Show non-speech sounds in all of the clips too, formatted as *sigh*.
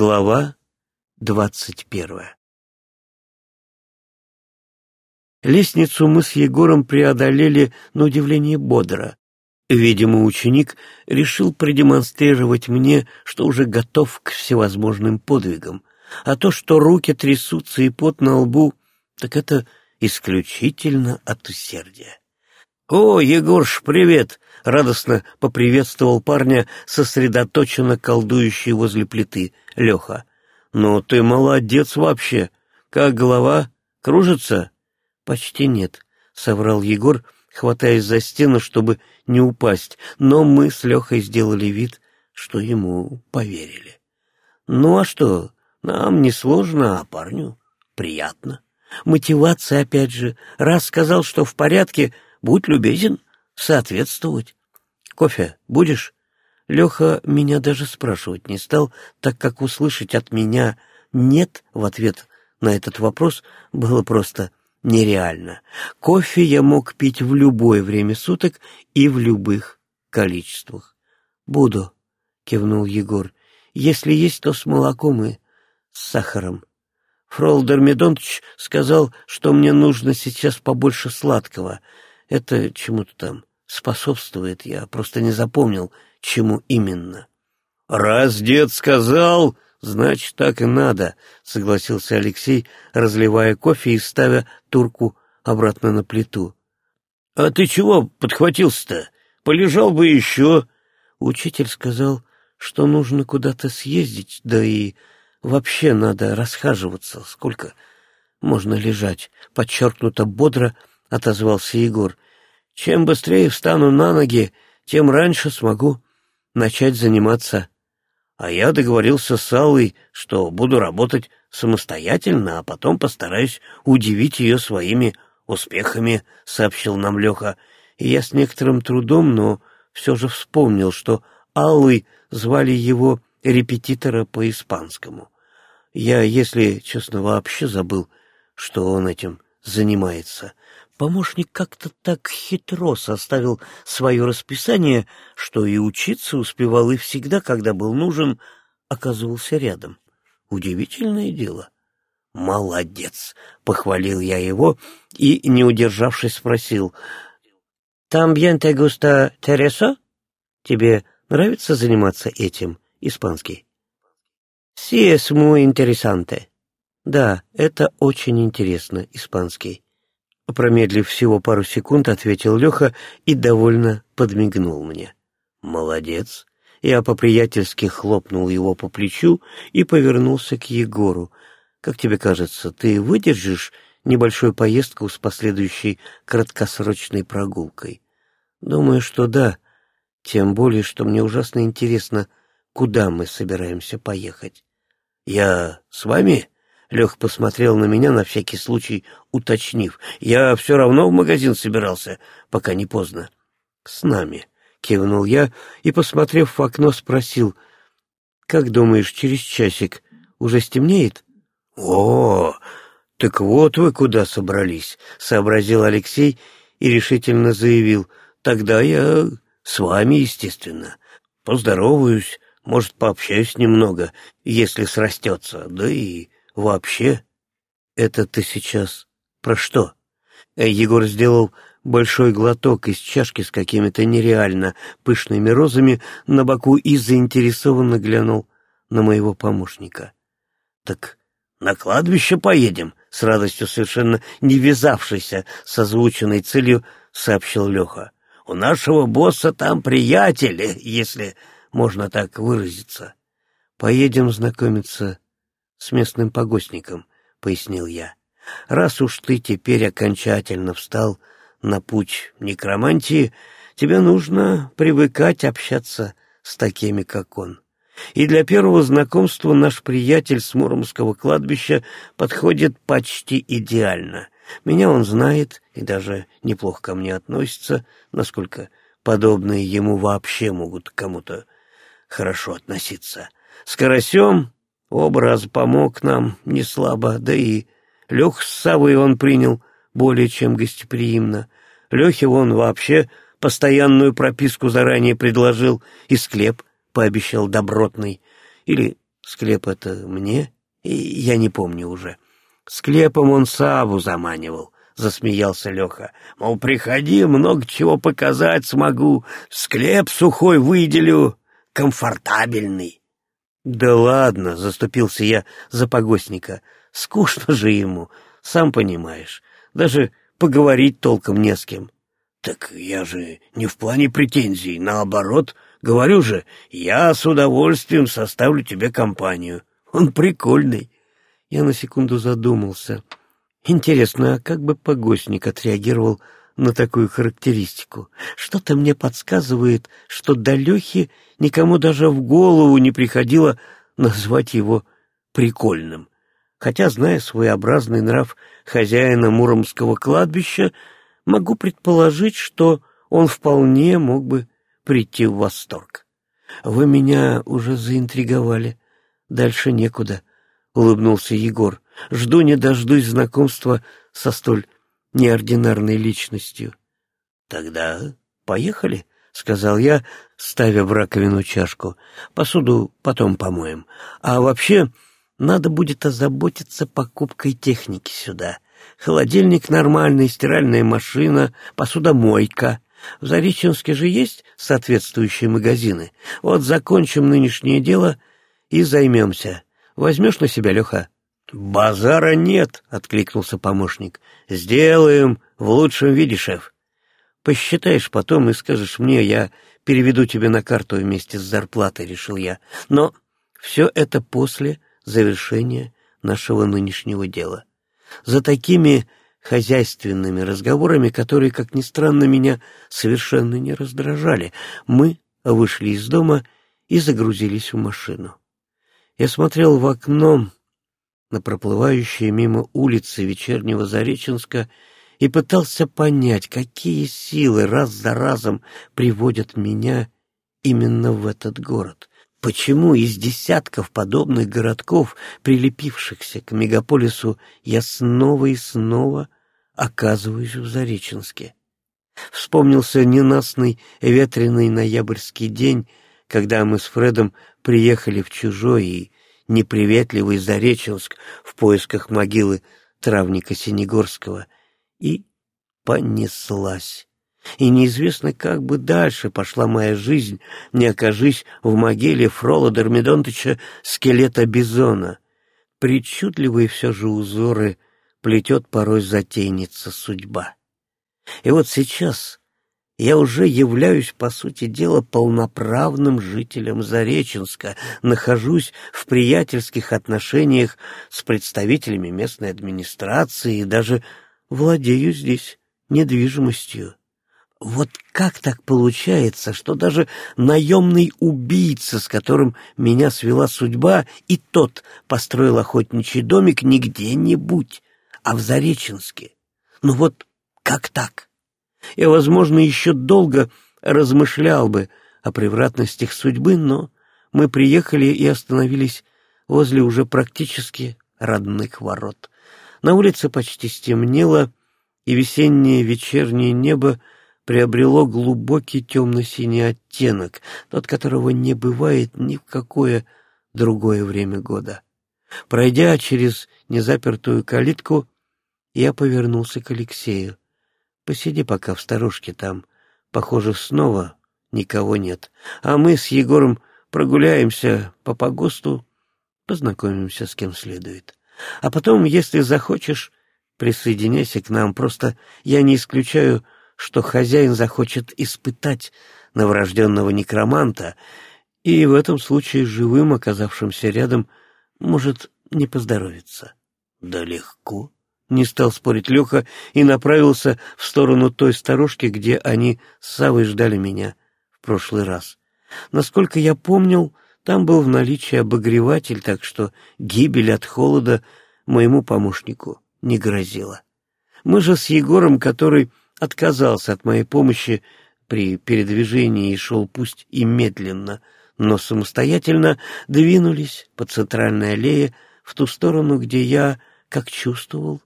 Глава двадцать первая Лестницу мы с Егором преодолели на удивление бодро. Видимо, ученик решил продемонстрировать мне, что уже готов к всевозможным подвигам. А то, что руки трясутся и пот на лбу, так это исключительно от усердия. «О, Егорш, привет!» — радостно поприветствовал парня, сосредоточенно колдующий возле плиты, Леха. «Ну, ты молодец вообще! Как голова? Кружится?» «Почти нет», — соврал Егор, хватаясь за стену, чтобы не упасть, но мы с Лехой сделали вид, что ему поверили. «Ну а что, нам не сложно, а парню приятно. Мотивация, опять же. Раз сказал, что в порядке, будь любезен соответствовать. Кофе будешь? Леха меня даже спрашивать не стал, так как услышать от меня «нет» в ответ на этот вопрос было просто нереально. Кофе я мог пить в любое время суток и в любых количествах. «Буду», — кивнул Егор. «Если есть, то с молоком и с сахаром. Фролдер Медонтович сказал, что мне нужно сейчас побольше сладкого. Это чему-то там способствует, я просто не запомнил, чему именно. «Раз дед сказал, значит, так и надо», — согласился Алексей, разливая кофе и ставя турку обратно на плиту. «А ты чего подхватился-то? Полежал бы еще». Учитель сказал, что нужно куда-то съездить, да и Вообще надо расхаживаться. Сколько можно лежать? Подчеркнуто бодро отозвался Егор. Чем быстрее встану на ноги, тем раньше смогу начать заниматься. А я договорился с Аллой, что буду работать самостоятельно, а потом постараюсь удивить ее своими успехами, — сообщил нам Леха. И я с некоторым трудом, но все же вспомнил, что Аллой звали его репетитора по испанскому. Я, если честно, вообще забыл, что он этим занимается. Помощник как-то так хитро составил свое расписание, что и учиться успевал, и всегда, когда был нужен, оказывался рядом. Удивительное дело. «Молодец!» — похвалил я его и, не удержавшись, спросил. «Там te gusta Тересо? Тебе нравится заниматься этим?» испанский. «Si es muy interesante». «Да, это очень интересно, испанский». Промедлив всего пару секунд, ответил Леха и довольно подмигнул мне. «Молодец». Я по-приятельски хлопнул его по плечу и повернулся к Егору. «Как тебе кажется, ты выдержишь небольшую поездку с последующей краткосрочной прогулкой?» «Думаю, что да. Тем более, что мне ужасно интересно, куда мы собираемся поехать. «Я с вами?» — Лех посмотрел на меня на всякий случай, уточнив. «Я все равно в магазин собирался, пока не поздно». «С нами», — кивнул я и, посмотрев в окно, спросил. «Как думаешь, через часик уже стемнеет?» «О, так вот вы куда собрались», — сообразил Алексей и решительно заявил. «Тогда я с вами, естественно. Поздороваюсь, может, пообщаюсь немного, если срастется. Да и вообще... Это ты сейчас про что? Э, Егор сделал большой глоток из чашки с какими-то нереально пышными розами на боку и заинтересованно глянул на моего помощника. «Так на кладбище поедем?» — с радостью совершенно не вязавшейся с озвученной целью сообщил Леха. «У нашего босса там приятели, *laughs* если можно так выразиться. Поедем знакомиться с местным погостником, — пояснил я. Раз уж ты теперь окончательно встал на путь некромантии, тебе нужно привыкать общаться с такими, как он. И для первого знакомства наш приятель с Муромского кладбища подходит почти идеально. Меня он знает и даже неплохо ко мне относится, насколько подобные ему вообще могут кому-то хорошо относиться. С Карасем оба раза помог нам не слабо, да и Лех с Савой он принял более чем гостеприимно. Лехе он вообще постоянную прописку заранее предложил и склеп пообещал добротный. Или Склеп это мне? И я не помню уже. Склепом он Саву заманивал, засмеялся Леха. Мол, приходи, много чего показать смогу, склеп сухой выделю, комфортабельный. Да ладно, заступился я за погостника. Скучно же ему, сам понимаешь. Даже поговорить толком не с кем. Так я же не в плане претензий, наоборот, говорю же, я с удовольствием составлю тебе компанию. Он прикольный. Я на секунду задумался. Интересно, а как бы погостник отреагировал на такую характеристику? Что-то мне подсказывает, что до Лехи никому даже в голову не приходило назвать его прикольным. Хотя, зная своеобразный нрав хозяина Муромского кладбища, могу предположить, что он вполне мог бы прийти в восторг. Вы меня уже заинтриговали. Дальше некуда, — улыбнулся Егор. Жду не дождусь знакомства со столь неординарной личностью. Тогда поехали, — сказал я, ставя в раковину чашку. Посуду потом помоем. А вообще, надо будет озаботиться покупкой техники сюда. Холодильник нормальный, стиральная машина, посудомойка. В Зареченске же есть соответствующие магазины. Вот закончим нынешнее дело и займемся. Возьмешь на себя, Леха?» «Базара нет», — откликнулся помощник. «Сделаем в лучшем виде, шеф. Посчитаешь потом и скажешь мне, я переведу тебе на карту вместе с зарплатой», — решил я. «Но все это после завершения нашего нынешнего дела. За такими хозяйственными разговорами, которые, как ни странно, меня совершенно не раздражали, мы вышли из дома и загрузились в машину. Я смотрел в окно на проплывающие мимо улицы вечернего Зареченска и пытался понять, какие силы раз за разом приводят меня именно в этот город. Почему из десятков подобных городков, прилепившихся к мегаполису, я снова и снова оказываюсь в Зареченске? Вспомнился ненастный ветреный ноябрьский день, когда мы с Фредом приехали в чужой и неприветливый Зареченск в поисках могилы травника Синегорского, и понеслась. И неизвестно, как бы дальше пошла моя жизнь, не окажись в могиле Фрола Дормидонтыча скелета бизона. Причудливые все же узоры плетет порой затейница судьба. И вот сейчас я уже являюсь, по сути дела, полноправным жителем Зареченска, нахожусь в приятельских отношениях с представителями местной администрации и даже владею здесь недвижимостью. Вот как так получается, что даже наемный убийца, с которым меня свела судьба, и тот построил охотничий домик не где-нибудь, а в Зареченске? Ну вот как так? Я, возможно, еще долго размышлял бы о превратностях судьбы, но мы приехали и остановились возле уже практически родных ворот. На улице почти стемнело, и весеннее вечернее небо приобрело глубокий темно-синий оттенок, тот которого не бывает ни в какое другое время года. Пройдя через незапертую калитку, я повернулся к Алексею. Посиди пока в сторожке там. Похоже, снова никого нет. А мы с Егором прогуляемся по погосту, познакомимся с кем следует. А потом, если захочешь, присоединяйся к нам. Просто я не исключаю, что хозяин захочет испытать новорожденного некроманта, и в этом случае живым, оказавшимся рядом, может не поздоровиться. Да легко. Не стал спорить Леха и направился в сторону той сторожки, где они с Савой ждали меня в прошлый раз. Насколько я помнил, там был в наличии обогреватель, так что гибель от холода моему помощнику не грозила. Мы же с Егором, который отказался от моей помощи при передвижении и шел пусть и медленно, но самостоятельно, двинулись по центральной аллее в ту сторону, где я, как чувствовал,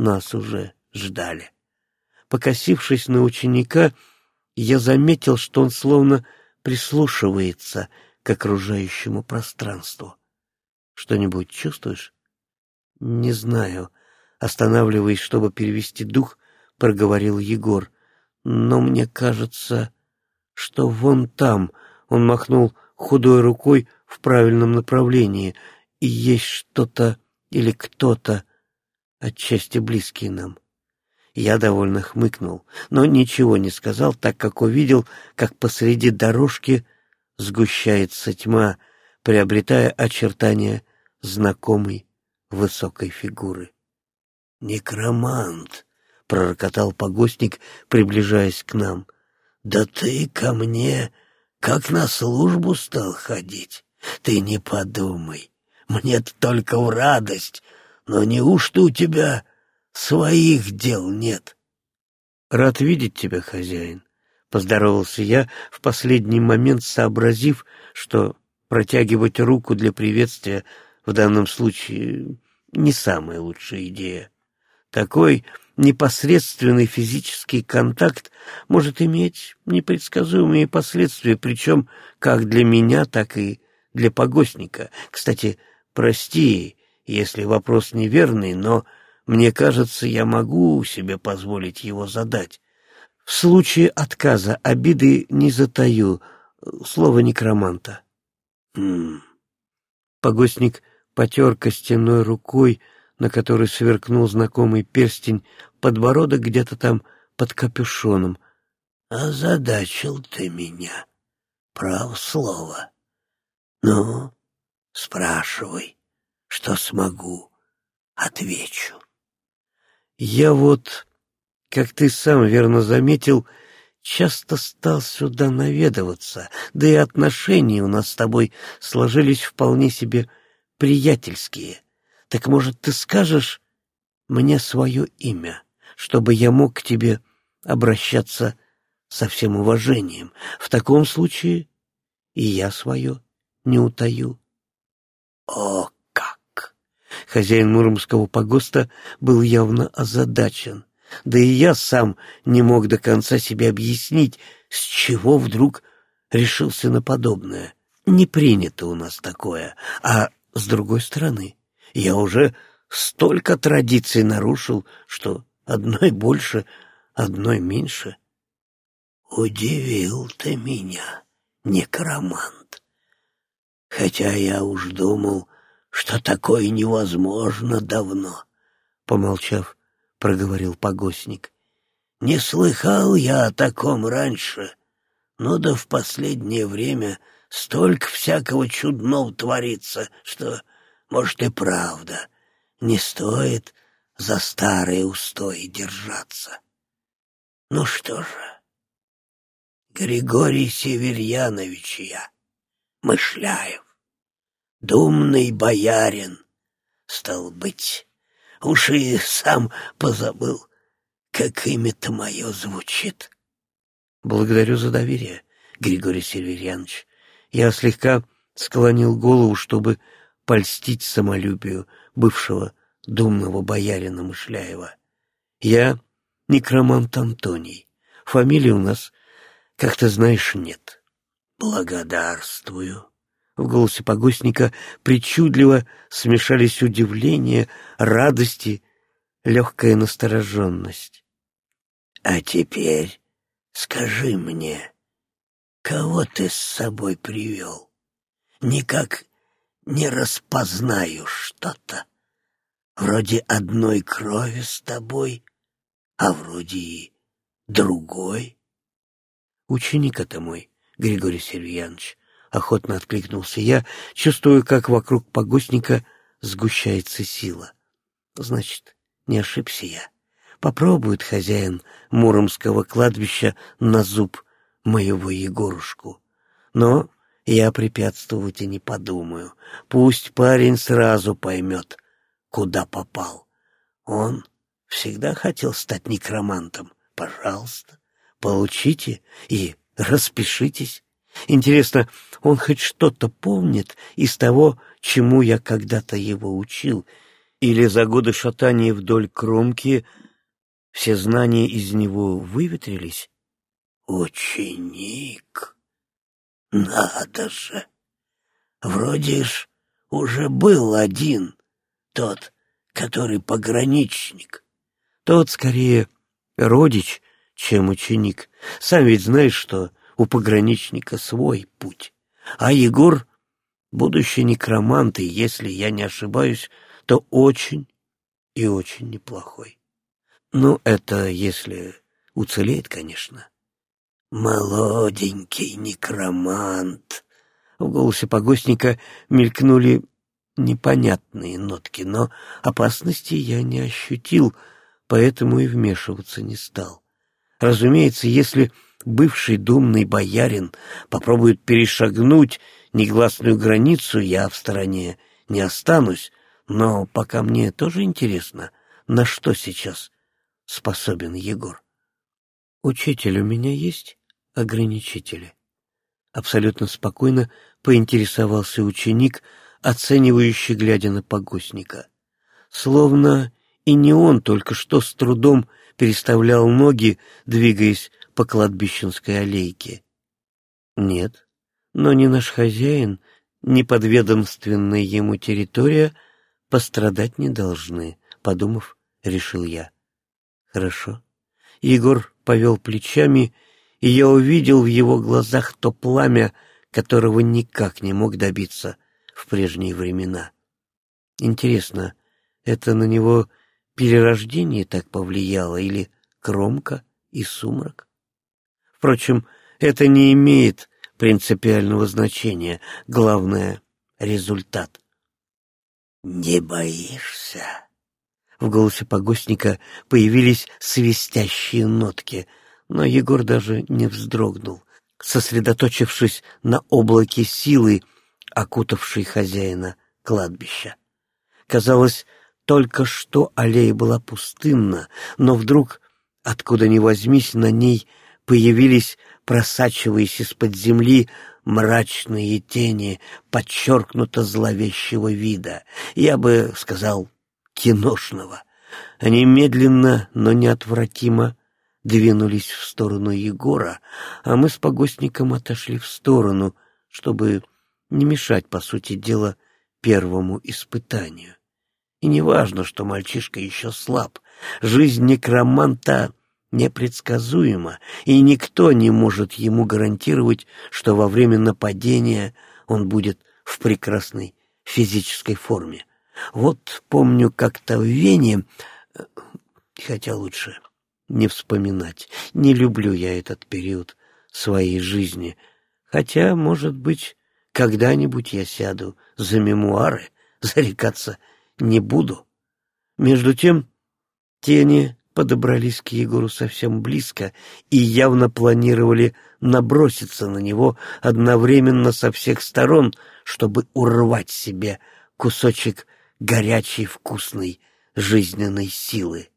нас уже ждали. Покосившись на ученика, я заметил, что он словно прислушивается к окружающему пространству. Что-нибудь чувствуешь? Не знаю. Останавливаясь, чтобы перевести дух, проговорил Егор. Но мне кажется, что вон там, он махнул худой рукой в правильном направлении, и есть что-то или кто-то, отчасти близкий нам. Я довольно хмыкнул, но ничего не сказал, так как увидел, как посреди дорожки сгущается тьма, приобретая очертания знакомой высокой фигуры. «Некромант!» — пророкотал погостник, приближаясь к нам. «Да ты ко мне как на службу стал ходить. Ты не подумай, мне только в радость, но неужто у тебя своих дел нет?» «Рад видеть тебя, хозяин», — поздоровался я, в последний момент сообразив, что протягивать руку для приветствия в данном случае не самая лучшая идея. Такой непосредственный физический контакт может иметь непредсказуемые последствия, причем как для меня, так и для погостника. Кстати, прости, если вопрос неверный, но мне кажется, я могу себе позволить его задать. В случае отказа обиды не затаю, слово некроманта. Погостник потер костяной рукой, на которой сверкнул знакомый перстень, подбородок где-то там под капюшоном. «Озадачил ты меня, прав слово. Ну, спрашивай, что смогу, отвечу». Я вот, как ты сам верно заметил, часто стал сюда наведываться, да и отношения у нас с тобой сложились вполне себе приятельские. Так, может, ты скажешь мне свое имя, чтобы я мог к тебе обращаться со всем уважением? В таком случае и я свое не утаю. О, Хозяин Муромского погоста был явно озадачен. Да и я сам не мог до конца себе объяснить, с чего вдруг решился на подобное. Не принято у нас такое. А с другой стороны, я уже столько традиций нарушил, что одной больше, одной меньше. Удивил ты меня, некромант. Хотя я уж думал, что такое невозможно давно, — помолчав, проговорил погостник. Не слыхал я о таком раньше, но да в последнее время столько всякого чудного творится, что, может, и правда, не стоит за старые устои держаться. Ну что же, Григорий Северьянович я, Мышляев, думный боярин, стал быть. Уж и сам позабыл, как имя-то мое звучит. Благодарю за доверие, Григорий Северьянович. Я слегка склонил голову, чтобы польстить самолюбию бывшего думного боярина Мышляева. Я некромант Антоний. Фамилии у нас, как ты знаешь, нет. Благодарствую. В голосе погостника причудливо смешались удивление, радости, легкая настороженность. — А теперь скажи мне, кого ты с собой привел? Никак не распознаю что-то. Вроде одной крови с тобой, а вроде и другой. Ученик это мой, Григорий Сергеевич, — охотно откликнулся я, чувствуя, как вокруг погостника сгущается сила. Значит, не ошибся я. Попробует хозяин Муромского кладбища на зуб моего Егорушку. Но я препятствовать и не подумаю. Пусть парень сразу поймет, куда попал. Он всегда хотел стать некромантом. Пожалуйста, получите и распишитесь. Интересно, он хоть что-то помнит из того, чему я когда-то его учил, или за годы шатания вдоль кромки все знания из него выветрились? Ученик? Надо же! Вроде ж уже был один, тот, который пограничник. Тот скорее родич, чем ученик. Сам ведь знаешь, что у пограничника свой путь. А Егор — будущий некромант, и, если я не ошибаюсь, то очень и очень неплохой. Ну, это если уцелеет, конечно. «Молоденький некромант!» В голосе погостника мелькнули непонятные нотки, но опасности я не ощутил, поэтому и вмешиваться не стал. Разумеется, если бывший думный боярин попробует перешагнуть негласную границу, я в стороне не останусь, но пока мне тоже интересно, на что сейчас способен Егор. Учитель у меня есть ограничители. Абсолютно спокойно поинтересовался ученик, оценивающий, глядя на погостника. Словно и не он только что с трудом переставлял ноги, двигаясь по кладбищенской аллейке. Нет, но ни наш хозяин, ни подведомственная ему территория пострадать не должны, подумав, решил я. Хорошо. Егор повел плечами, и я увидел в его глазах то пламя, которого никак не мог добиться в прежние времена. Интересно, это на него перерождение так повлияло или кромка и сумрак? Впрочем, это не имеет принципиального значения. Главное — результат. «Не боишься?» В голосе погостника появились свистящие нотки, но Егор даже не вздрогнул, сосредоточившись на облаке силы, окутавшей хозяина кладбища. Казалось, только что аллея была пустынна, но вдруг, откуда ни возьмись, на ней появились, просачиваясь из-под земли, мрачные тени подчеркнуто зловещего вида. Я бы сказал, киношного. Они медленно, но неотвратимо двинулись в сторону Егора, а мы с погостником отошли в сторону, чтобы не мешать, по сути дела, первому испытанию. И не важно, что мальчишка еще слаб. Жизнь некроманта непредсказуема, и никто не может ему гарантировать, что во время нападения он будет в прекрасной физической форме. Вот помню как-то в Вене, э, хотя лучше не вспоминать, не люблю я этот период своей жизни, хотя, может быть, когда-нибудь я сяду за мемуары, *laughs* зарекаться не буду. Между тем тени подобрались к Егору совсем близко и явно планировали наброситься на него одновременно со всех сторон, чтобы урвать себе кусочек горячей, вкусной, жизненной силы.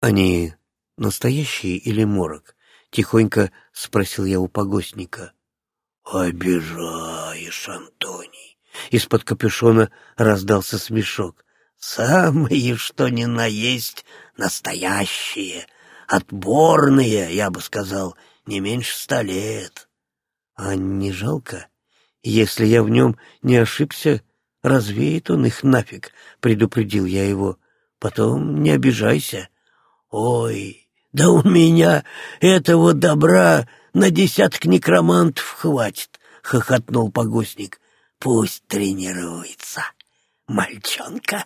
«Они настоящие или морок?» — тихонько спросил я у погостника. «Обижаешь, Антоний!» — из-под капюшона раздался смешок. «Самые, что ни на есть, настоящие, отборные, я бы сказал, не меньше ста лет». «А не жалко? Если я в нем не ошибся, развеет он их нафиг», — предупредил я его. «Потом не обижайся». «Ой, да у меня этого добра на десяток некромантов хватит», — хохотнул погостник. «Пусть тренируется, мальчонка».